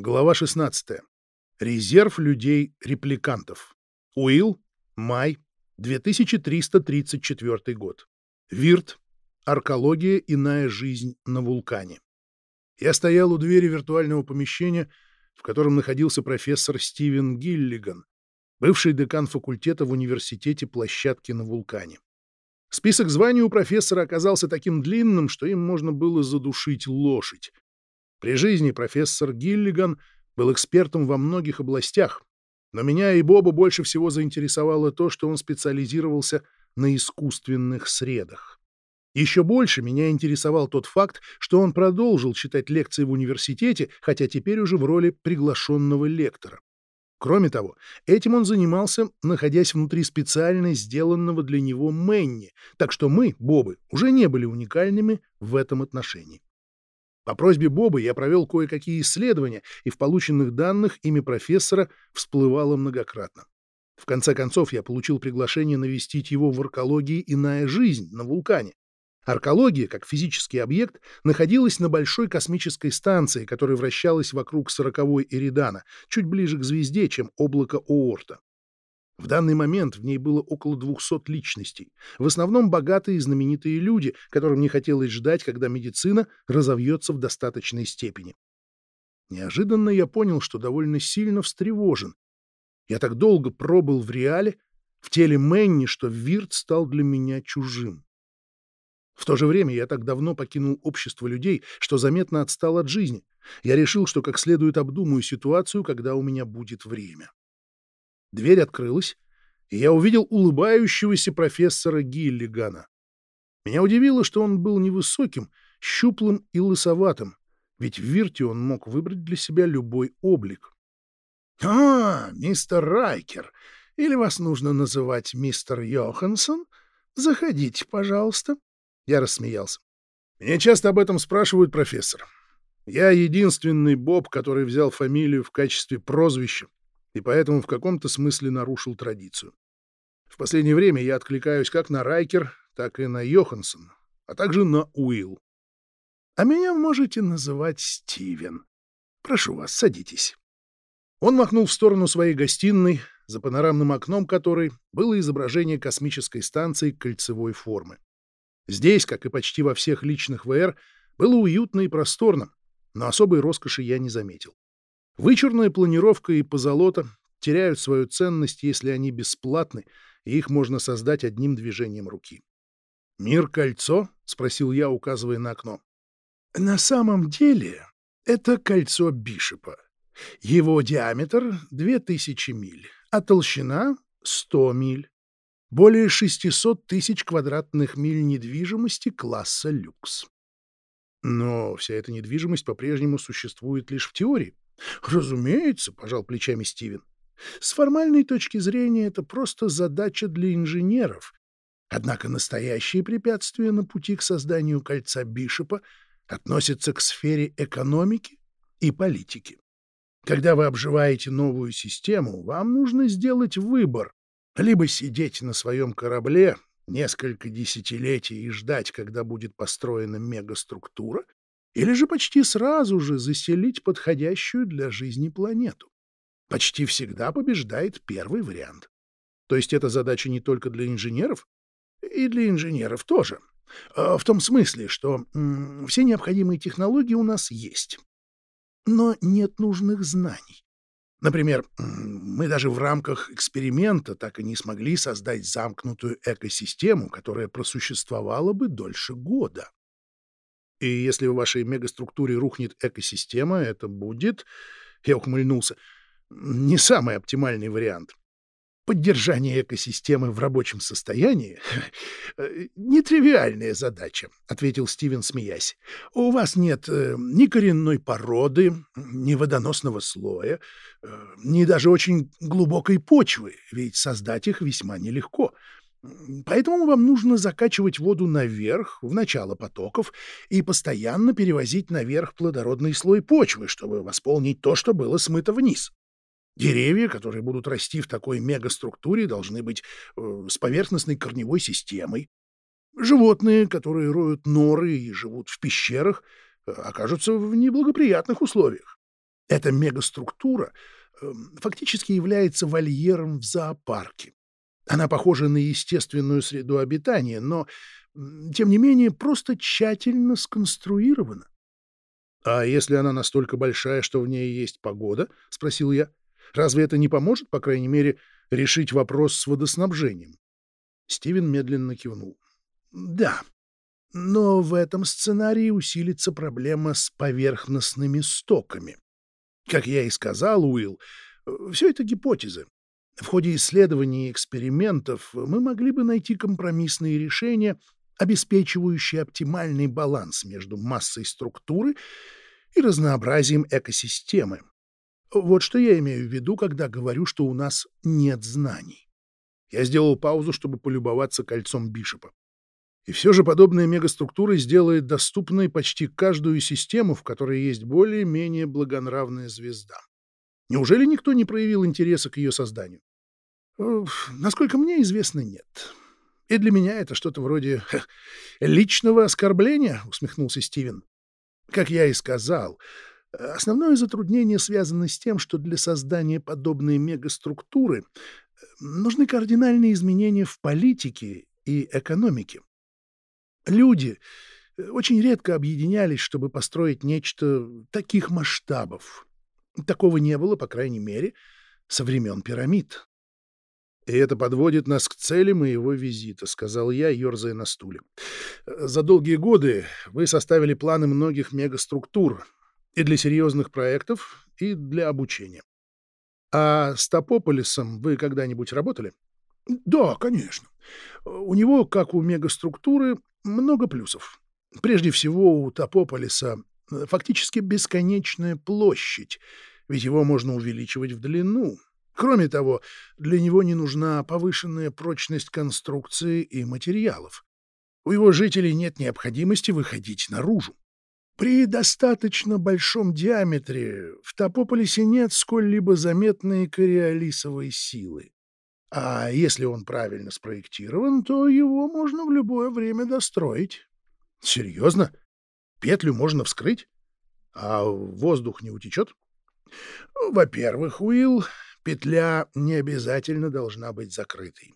Глава 16. Резерв людей-репликантов. Уилл, май, 2334 год. Вирт. Аркология. Иная жизнь на вулкане. Я стоял у двери виртуального помещения, в котором находился профессор Стивен Гиллиган, бывший декан факультета в университете площадки на вулкане. Список званий у профессора оказался таким длинным, что им можно было задушить лошадь. При жизни профессор Гиллиган был экспертом во многих областях, но меня и Боба больше всего заинтересовало то, что он специализировался на искусственных средах. Еще больше меня интересовал тот факт, что он продолжил читать лекции в университете, хотя теперь уже в роли приглашенного лектора. Кроме того, этим он занимался, находясь внутри специально сделанного для него Мэнни, так что мы, Бобы, уже не были уникальными в этом отношении. По просьбе Боба я провел кое-какие исследования, и в полученных данных имя профессора всплывало многократно. В конце концов, я получил приглашение навестить его в аркологии «Иная жизнь» на вулкане. Аркология, как физический объект, находилась на большой космической станции, которая вращалась вокруг сороковой Эридана, чуть ближе к звезде, чем облако Оорта. В данный момент в ней было около 200 личностей, в основном богатые и знаменитые люди, которым не хотелось ждать, когда медицина разовьется в достаточной степени. Неожиданно я понял, что довольно сильно встревожен. Я так долго пробыл в реале, в теле Мэнни, что Вирт стал для меня чужим. В то же время я так давно покинул общество людей, что заметно отстал от жизни. Я решил, что как следует обдумаю ситуацию, когда у меня будет время. Дверь открылась, и я увидел улыбающегося профессора Гиллигана. Меня удивило, что он был невысоким, щуплым и лысоватым, ведь в Вирте он мог выбрать для себя любой облик. — А, мистер Райкер, или вас нужно называть мистер Йоханссон? Заходите, пожалуйста. Я рассмеялся. — Меня часто об этом спрашивают, профессор. Я единственный Боб, который взял фамилию в качестве прозвища и поэтому в каком-то смысле нарушил традицию. В последнее время я откликаюсь как на Райкер, так и на Йоханссон, а также на Уилл. А меня можете называть Стивен. Прошу вас, садитесь. Он махнул в сторону своей гостиной, за панорамным окном которой было изображение космической станции кольцевой формы. Здесь, как и почти во всех личных ВР, было уютно и просторно, но особой роскоши я не заметил. Вычурная планировка и позолота теряют свою ценность, если они бесплатны, и их можно создать одним движением руки. «Мир-кольцо?» — спросил я, указывая на окно. «На самом деле это кольцо Бишопа. Его диаметр — 2000 миль, а толщина — 100 миль. Более 600 тысяч квадратных миль недвижимости класса люкс. Но вся эта недвижимость по-прежнему существует лишь в теории. Разумеется, пожал плечами Стивен. С формальной точки зрения это просто задача для инженеров. Однако настоящие препятствия на пути к созданию кольца Бишопа относятся к сфере экономики и политики. Когда вы обживаете новую систему, вам нужно сделать выбор. Либо сидеть на своем корабле несколько десятилетий и ждать, когда будет построена мегаструктура, или же почти сразу же заселить подходящую для жизни планету. Почти всегда побеждает первый вариант. То есть эта задача не только для инженеров, и для инженеров тоже. А, в том смысле, что все необходимые технологии у нас есть. Но нет нужных знаний. Например, мы даже в рамках эксперимента так и не смогли создать замкнутую экосистему, которая просуществовала бы дольше года. И если в вашей мегаструктуре рухнет экосистема, это будет, я ухмыльнулся, не самый оптимальный вариант. Поддержание экосистемы в рабочем состоянии — нетривиальная задача, — ответил Стивен, смеясь. У вас нет э, ни коренной породы, ни водоносного слоя, э, ни даже очень глубокой почвы, ведь создать их весьма нелегко — Поэтому вам нужно закачивать воду наверх, в начало потоков, и постоянно перевозить наверх плодородный слой почвы, чтобы восполнить то, что было смыто вниз. Деревья, которые будут расти в такой мегаструктуре, должны быть э, с поверхностной корневой системой. Животные, которые роют норы и живут в пещерах, э, окажутся в неблагоприятных условиях. Эта мегаструктура э, фактически является вольером в зоопарке. Она похожа на естественную среду обитания, но, тем не менее, просто тщательно сконструирована. «А если она настолько большая, что в ней есть погода?» — спросил я. «Разве это не поможет, по крайней мере, решить вопрос с водоснабжением?» Стивен медленно кивнул. «Да, но в этом сценарии усилится проблема с поверхностными стоками. Как я и сказал, Уилл, все это гипотезы. В ходе исследований и экспериментов мы могли бы найти компромиссные решения, обеспечивающие оптимальный баланс между массой структуры и разнообразием экосистемы. Вот что я имею в виду, когда говорю, что у нас нет знаний. Я сделал паузу, чтобы полюбоваться кольцом Бишопа. И все же подобная мегаструктура сделает доступной почти каждую систему, в которой есть более-менее благонравная звезда. Неужели никто не проявил интереса к ее созданию? Насколько мне известно, нет. И для меня это что-то вроде личного оскорбления, усмехнулся Стивен. Как я и сказал, основное затруднение связано с тем, что для создания подобной мегаструктуры э, нужны кардинальные изменения в политике и экономике. Люди э, очень редко объединялись, чтобы построить нечто таких масштабов. Такого не было, по крайней мере, со времен пирамид. «И это подводит нас к цели моего визита», — сказал я, ерзая на стуле. «За долгие годы вы составили планы многих мегаструктур и для серьезных проектов, и для обучения. А с Топополисом вы когда-нибудь работали?» «Да, конечно. У него, как у мегаструктуры, много плюсов. Прежде всего, у Топополиса э, фактически бесконечная площадь, ведь его можно увеличивать в длину. Кроме того, для него не нужна повышенная прочность конструкции и материалов. У его жителей нет необходимости выходить наружу. При достаточно большом диаметре в Топополисе нет сколь-либо заметной кориолисовой силы. А если он правильно спроектирован, то его можно в любое время достроить. Серьезно? Петлю можно вскрыть? А воздух не утечет? Во-первых, Уилл, петля не обязательно должна быть закрытой.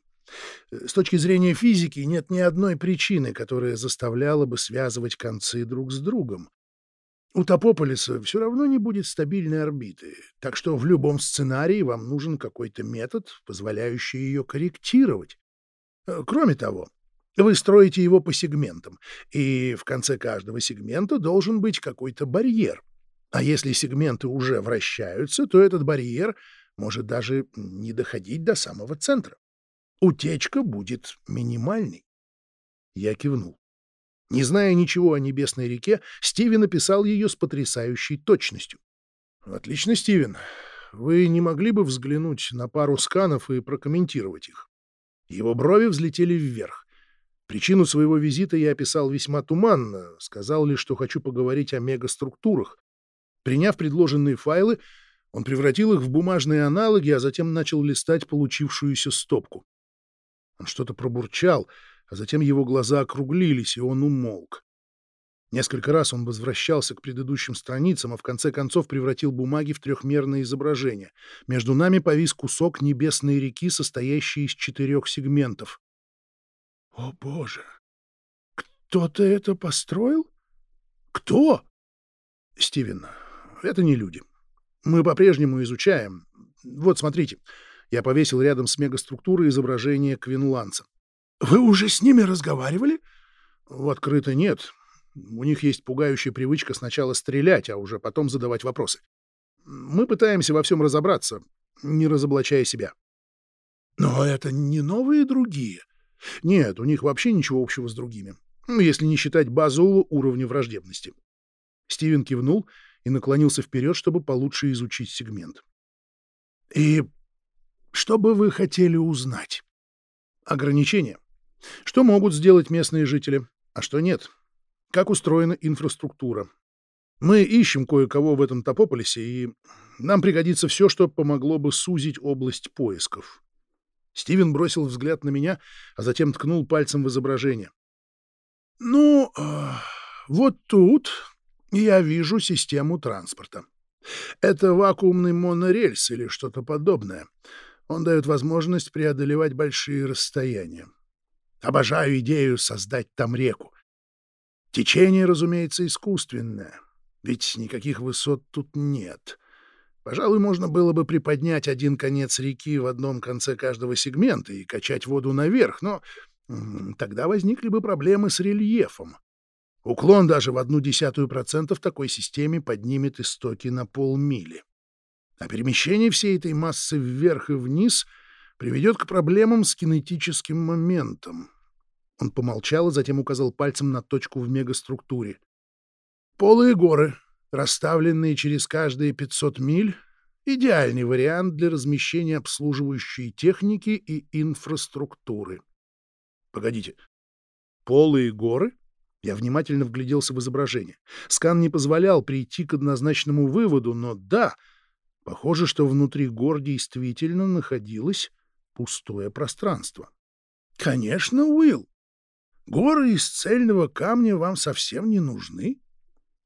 С точки зрения физики нет ни одной причины, которая заставляла бы связывать концы друг с другом. У Топополиса все равно не будет стабильной орбиты, так что в любом сценарии вам нужен какой-то метод, позволяющий ее корректировать. Э, кроме того, вы строите его по сегментам, и в конце каждого сегмента должен быть какой-то барьер. А если сегменты уже вращаются, то этот барьер может даже не доходить до самого центра. Утечка будет минимальной. Я кивнул. Не зная ничего о Небесной реке, Стивен написал ее с потрясающей точностью. «Отлично, Стивен. Вы не могли бы взглянуть на пару сканов и прокомментировать их?» Его брови взлетели вверх. Причину своего визита я описал весьма туманно, сказал лишь, что хочу поговорить о мегаструктурах. Приняв предложенные файлы, он превратил их в бумажные аналоги, а затем начал листать получившуюся стопку. Он что-то пробурчал — а затем его глаза округлились, и он умолк. Несколько раз он возвращался к предыдущим страницам, а в конце концов превратил бумаги в трехмерное изображение. Между нами повис кусок небесной реки, состоящий из четырех сегментов. «О, Боже! Кто-то это построил? Кто?» «Стивен, это не люди. Мы по-прежнему изучаем. Вот, смотрите». Я повесил рядом с мегаструктурой изображение квинландца. Вы уже с ними разговаривали? В открыто нет. У них есть пугающая привычка сначала стрелять, а уже потом задавать вопросы. Мы пытаемся во всем разобраться, не разоблачая себя. Но это не новые другие. Нет, у них вообще ничего общего с другими, ну, если не считать базового уровня враждебности. Стивен кивнул и наклонился вперед, чтобы получше изучить сегмент. И что бы вы хотели узнать? Ограничения. Что могут сделать местные жители, а что нет? Как устроена инфраструктура? Мы ищем кое-кого в этом Топополисе, и нам пригодится все, что помогло бы сузить область поисков. Стивен бросил взгляд на меня, а затем ткнул пальцем в изображение. «Ну, э, вот тут я вижу систему транспорта. Это вакуумный монорельс или что-то подобное. Он дает возможность преодолевать большие расстояния. Обожаю идею создать там реку. Течение, разумеется, искусственное, ведь никаких высот тут нет. Пожалуй, можно было бы приподнять один конец реки в одном конце каждого сегмента и качать воду наверх, но тогда возникли бы проблемы с рельефом. Уклон даже в одну десятую процента в такой системе поднимет истоки на полмили. А перемещение всей этой массы вверх и вниз приведет к проблемам с кинетическим моментом. Он помолчал, а затем указал пальцем на точку в мегаструктуре. Полые горы, расставленные через каждые 500 миль, идеальный вариант для размещения обслуживающей техники и инфраструктуры. Погодите, полые горы? Я внимательно вгляделся в изображение. Скан не позволял прийти к однозначному выводу, но да, похоже, что внутри гор действительно находилось пустое пространство. Конечно, Уилл. Горы из цельного камня вам совсем не нужны.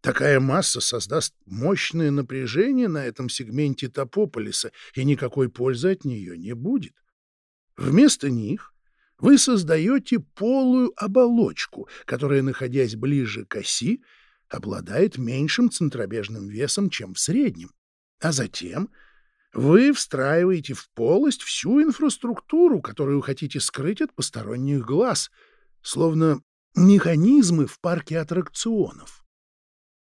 Такая масса создаст мощное напряжение на этом сегменте Топополиса, и никакой пользы от нее не будет. Вместо них вы создаете полую оболочку, которая, находясь ближе к оси, обладает меньшим центробежным весом, чем в среднем. А затем вы встраиваете в полость всю инфраструктуру, которую хотите скрыть от посторонних глаз, словно механизмы в парке аттракционов.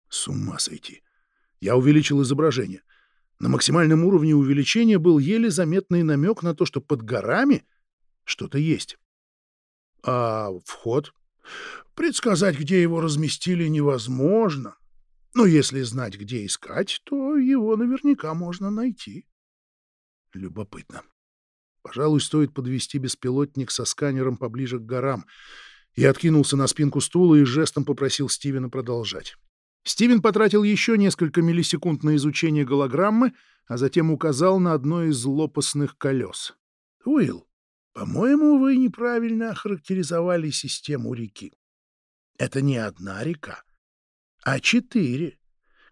С ума сойти. Я увеличил изображение. На максимальном уровне увеличения был еле заметный намек на то, что под горами — что-то есть. А вход? Предсказать, где его разместили, невозможно. Но если знать, где искать, то его наверняка можно найти. Любопытно. Пожалуй, стоит подвести беспилотник со сканером поближе к горам. Я откинулся на спинку стула и жестом попросил Стивена продолжать. Стивен потратил еще несколько миллисекунд на изучение голограммы, а затем указал на одно из лопастных колес. «Уилл, по-моему, вы неправильно охарактеризовали систему реки. Это не одна река, а четыре,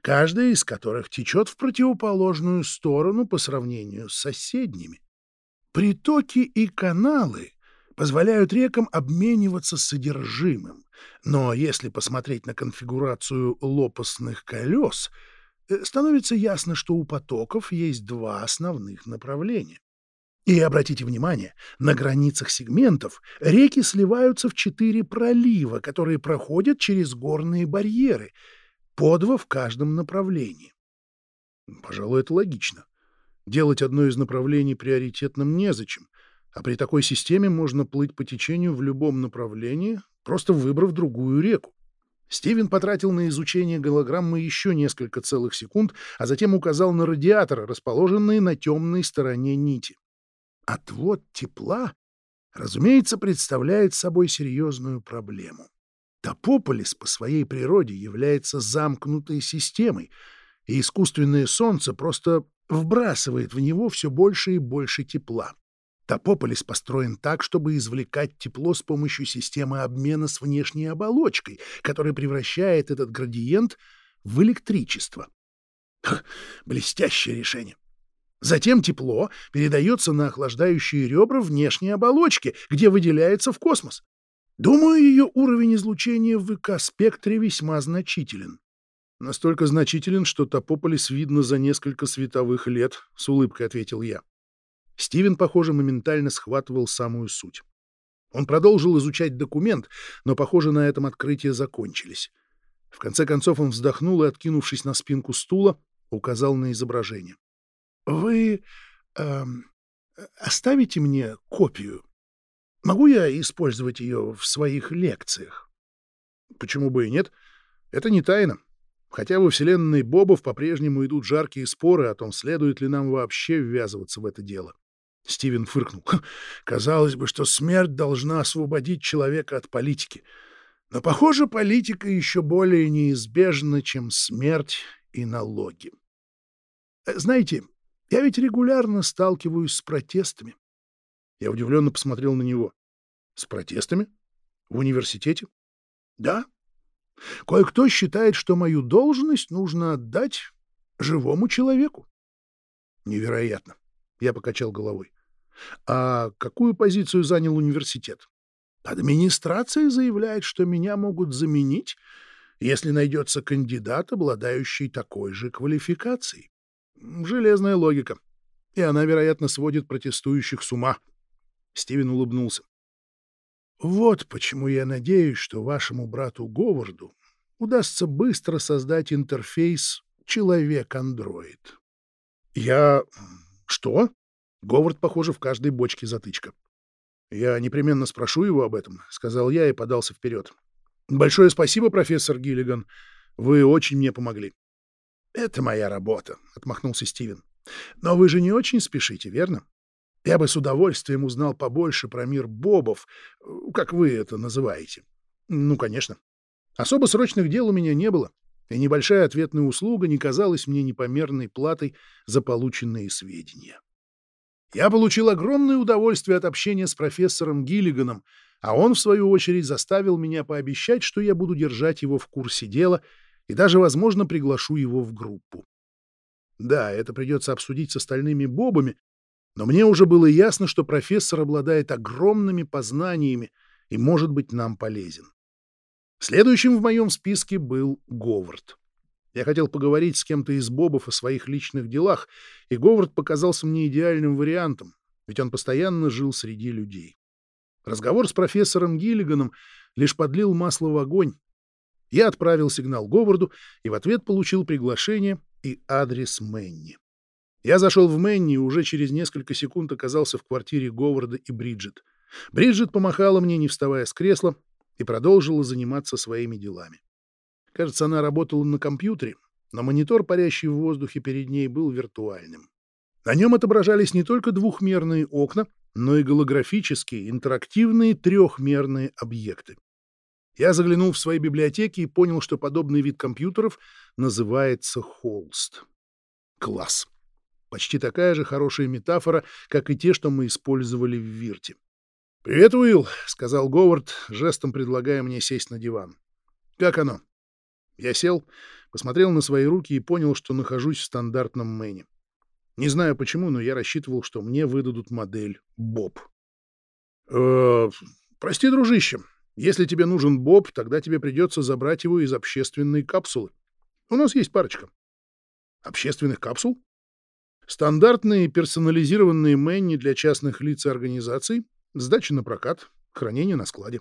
каждая из которых течет в противоположную сторону по сравнению с соседними. Притоки и каналы позволяют рекам обмениваться содержимым, но если посмотреть на конфигурацию лопастных колес, э, становится ясно, что у потоков есть два основных направления. И обратите внимание, на границах сегментов реки сливаются в четыре пролива, которые проходят через горные барьеры, по два в каждом направлении. Пожалуй, это логично. Делать одно из направлений приоритетным незачем, а при такой системе можно плыть по течению в любом направлении, просто выбрав другую реку. Стивен потратил на изучение голограммы еще несколько целых секунд, а затем указал на радиаторы, расположенные на темной стороне нити. Отвод тепла, разумеется, представляет собой серьезную проблему. Топополис по своей природе является замкнутой системой, и искусственное солнце просто вбрасывает в него все больше и больше тепла. Топополис построен так, чтобы извлекать тепло с помощью системы обмена с внешней оболочкой, которая превращает этот градиент в электричество. Блестящее решение. Затем тепло передается на охлаждающие ребра внешней оболочки, где выделяется в космос. Думаю, ее уровень излучения в ВК-спектре весьма значителен. Настолько значителен, что Топополис видно за несколько световых лет, — с улыбкой ответил я. Стивен, похоже, моментально схватывал самую суть. Он продолжил изучать документ, но, похоже, на этом открытия закончились. В конце концов он вздохнул и, откинувшись на спинку стула, указал на изображение. Вы э, оставите мне копию? Могу я использовать ее в своих лекциях? Почему бы и нет? Это не тайна. Хотя во вселенной Бобов по-прежнему идут жаркие споры о том, следует ли нам вообще ввязываться в это дело. Стивен фыркнул. Казалось бы, что смерть должна освободить человека от политики. Но, похоже, политика еще более неизбежна, чем смерть и налоги. Знаете, я ведь регулярно сталкиваюсь с протестами. Я удивленно посмотрел на него. С протестами? В университете? Да. Кое-кто считает, что мою должность нужно отдать живому человеку. Невероятно. Я покачал головой. А какую позицию занял университет? Администрация заявляет, что меня могут заменить, если найдется кандидат, обладающий такой же квалификацией. Железная логика. И она, вероятно, сводит протестующих с ума. Стивен улыбнулся. Вот почему я надеюсь, что вашему брату Говарду удастся быстро создать интерфейс «Человек-андроид». Я... Что? Говард, похоже, в каждой бочке затычка. «Я непременно спрошу его об этом», — сказал я и подался вперед. «Большое спасибо, профессор Гиллиган. Вы очень мне помогли». «Это моя работа», — отмахнулся Стивен. «Но вы же не очень спешите, верно? Я бы с удовольствием узнал побольше про мир бобов, как вы это называете». «Ну, конечно. Особо срочных дел у меня не было, и небольшая ответная услуга не казалась мне непомерной платой за полученные сведения». Я получил огромное удовольствие от общения с профессором Гиллиганом, а он, в свою очередь, заставил меня пообещать, что я буду держать его в курсе дела и даже, возможно, приглашу его в группу. Да, это придется обсудить с остальными бобами, но мне уже было ясно, что профессор обладает огромными познаниями и может быть нам полезен. Следующим в моем списке был Говард. Я хотел поговорить с кем-то из бобов о своих личных делах, и Говард показался мне идеальным вариантом, ведь он постоянно жил среди людей. Разговор с профессором Гиллиганом лишь подлил масло в огонь. Я отправил сигнал Говарду и в ответ получил приглашение и адрес Мэнни. Я зашел в Мэнни и уже через несколько секунд оказался в квартире Говарда и Бриджит. Бриджит помахала мне, не вставая с кресла, и продолжила заниматься своими делами. Кажется, она работала на компьютере, но монитор, парящий в воздухе перед ней, был виртуальным. На нем отображались не только двухмерные окна, но и голографические, интерактивные трехмерные объекты. Я заглянул в свои библиотеки и понял, что подобный вид компьютеров называется холст. Класс. Почти такая же хорошая метафора, как и те, что мы использовали в Вирте. «Привет, Уилл», — сказал Говард, жестом предлагая мне сесть на диван. «Как оно?» Я сел, посмотрел на свои руки и понял, что нахожусь в стандартном мэне. Не знаю почему, но я рассчитывал, что мне выдадут модель Боб. «Э, «Прости, дружище, если тебе нужен Боб, тогда тебе придется забрать его из общественной капсулы. У нас есть парочка». «Общественных капсул?» «Стандартные персонализированные Мэнни для частных лиц и организаций, сдача на прокат, хранение на складе.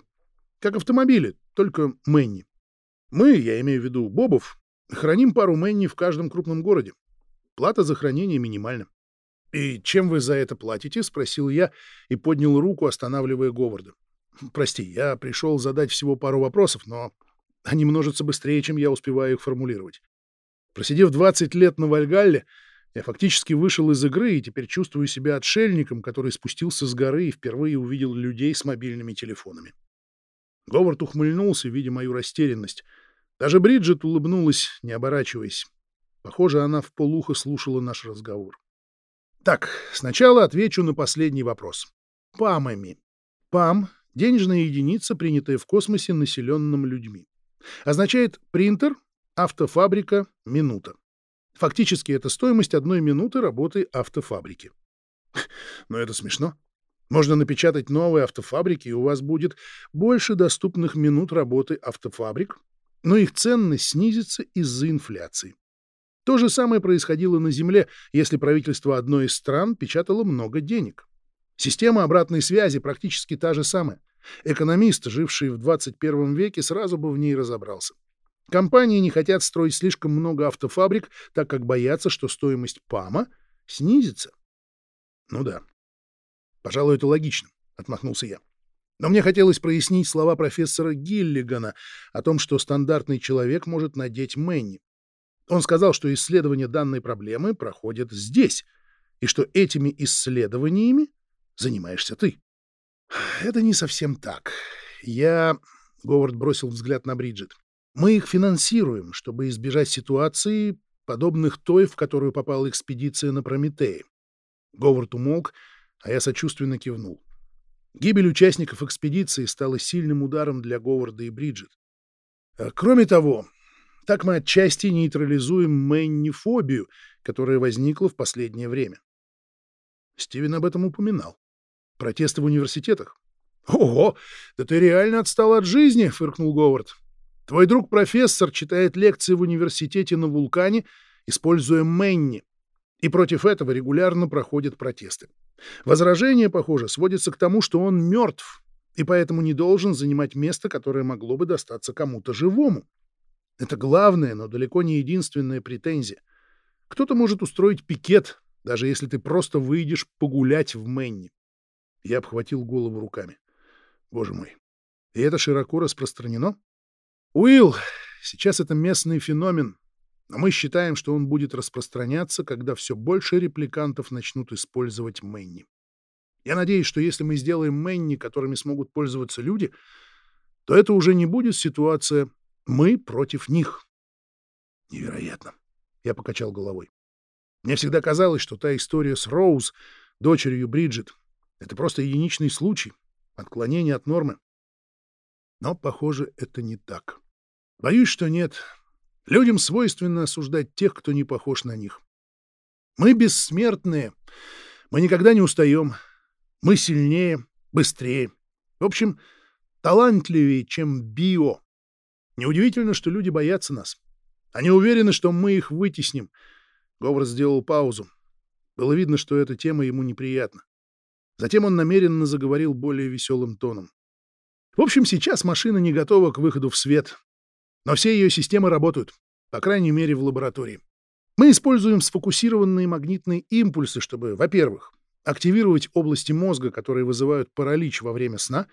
Как автомобили, только Мэнни. Мы, я имею в виду Бобов, храним пару Мэнни в каждом крупном городе. Плата за хранение минимальна. «И чем вы за это платите?» — спросил я и поднял руку, останавливая Говарда. «Прости, я пришел задать всего пару вопросов, но они множатся быстрее, чем я успеваю их формулировать. Просидев 20 лет на Вальгалле, я фактически вышел из игры и теперь чувствую себя отшельником, который спустился с горы и впервые увидел людей с мобильными телефонами». Говард ухмыльнулся, видя мою растерянность — даже Бриджит улыбнулась, не оборачиваясь. Похоже, она в полухо слушала наш разговор. Так, сначала отвечу на последний вопрос. ПАМами. ПАМ — денежная единица, принятая в космосе населенным людьми. Означает принтер, автофабрика, минута. Фактически это стоимость одной минуты работы автофабрики. Но это смешно. Можно напечатать новые автофабрики, и у вас будет больше доступных минут работы автофабрик, но их ценность снизится из-за инфляции. То же самое происходило на Земле, если правительство одной из стран печатало много денег. Система обратной связи практически та же самая. Экономист, живший в 21 веке, сразу бы в ней разобрался. Компании не хотят строить слишком много автофабрик, так как боятся, что стоимость ПАМа снизится. Ну да. Пожалуй, это логично, — отмахнулся я. Но мне хотелось прояснить слова профессора Гиллигана о том, что стандартный человек может надеть Мэнни. Он сказал, что исследования данной проблемы проходят здесь, и что этими исследованиями занимаешься ты. Это не совсем так. Я... Говард бросил взгляд на Бриджит. Мы их финансируем, чтобы избежать ситуации, подобных той, в которую попала экспедиция на Прометее. Говард умолк, а я сочувственно кивнул. Гибель участников экспедиции стала сильным ударом для Говарда и Бриджит. А, кроме того, Так мы отчасти нейтрализуем мэннифобию, которая возникла в последнее время. Стивен об этом упоминал. Протесты в университетах. «Ого! Да ты реально отстал от жизни!» — фыркнул Говард. «Твой друг-профессор читает лекции в университете на вулкане, используя Мэнни, и против этого регулярно проходят протесты. Возражение, похоже, сводится к тому, что он мертв, и поэтому не должен занимать место, которое могло бы достаться кому-то живому. Это главная, но далеко не единственная претензия. Кто-то может устроить пикет, даже если ты просто выйдешь погулять в Мэнни. Я обхватил голову руками. Боже мой. И это широко распространено? Уилл, сейчас это местный феномен, но мы считаем, что он будет распространяться, когда все больше репликантов начнут использовать Мэнни. Я надеюсь, что если мы сделаем Мэнни, которыми смогут пользоваться люди, то это уже не будет ситуация «мы против них». Невероятно. Я покачал головой. Мне всегда казалось, что та история с Роуз, дочерью Бриджит, это просто единичный случай, отклонение от нормы. Но, похоже, это не так. Боюсь, что нет. Людям свойственно осуждать тех, кто не похож на них. Мы бессмертные. Мы никогда не устаем. Мы сильнее, быстрее. В общем, талантливее, чем био. Неудивительно, что люди боятся нас. Они уверены, что мы их вытесним. Говард сделал паузу. Было видно, что эта тема ему неприятна. Затем он намеренно заговорил более веселым тоном. В общем, сейчас машина не готова к выходу в свет. Но все ее системы работают, по крайней мере, в лаборатории. Мы используем сфокусированные магнитные импульсы, чтобы, во-первых, активировать области мозга, которые вызывают паралич во время сна,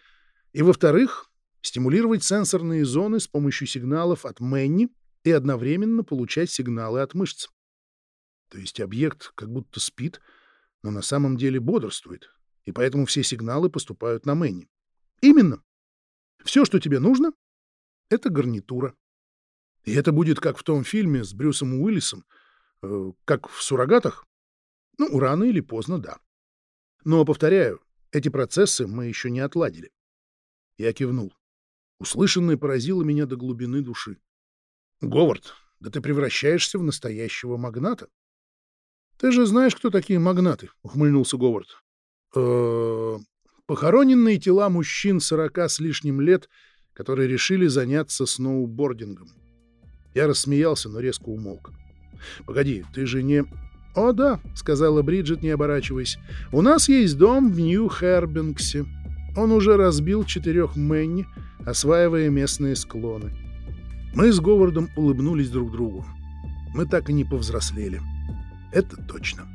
и, во-вторых, стимулировать сенсорные зоны с помощью сигналов от Мэнни и одновременно получать сигналы от мышц. То есть объект как будто спит, но на самом деле бодрствует, и поэтому все сигналы поступают на Мэнни. Именно. Все, что тебе нужно, — это гарнитура. И это будет как в том фильме с Брюсом Уиллисом, э, как в «Суррогатах». Ну, рано или поздно, да. Но, повторяю, эти процессы мы еще не отладили. Я кивнул. Услышанное поразило меня до глубины души. «Говард, да ты превращаешься в настоящего магната». «Ты же знаешь, кто такие магнаты?» — ухмыльнулся Говард. Э Похороненные тела мужчин сорока с лишним лет, которые решили заняться сноубордингом. Я рассмеялся, но резко умолк. «Погоди, ты же не...» «О, да», — сказала Бриджит, не оборачиваясь. «У нас есть дом в Нью-Хербингсе. Он уже разбил четырех Мэнни, осваивая местные склоны». Мы с Говардом улыбнулись друг другу. Мы так и не повзрослели. Это точно.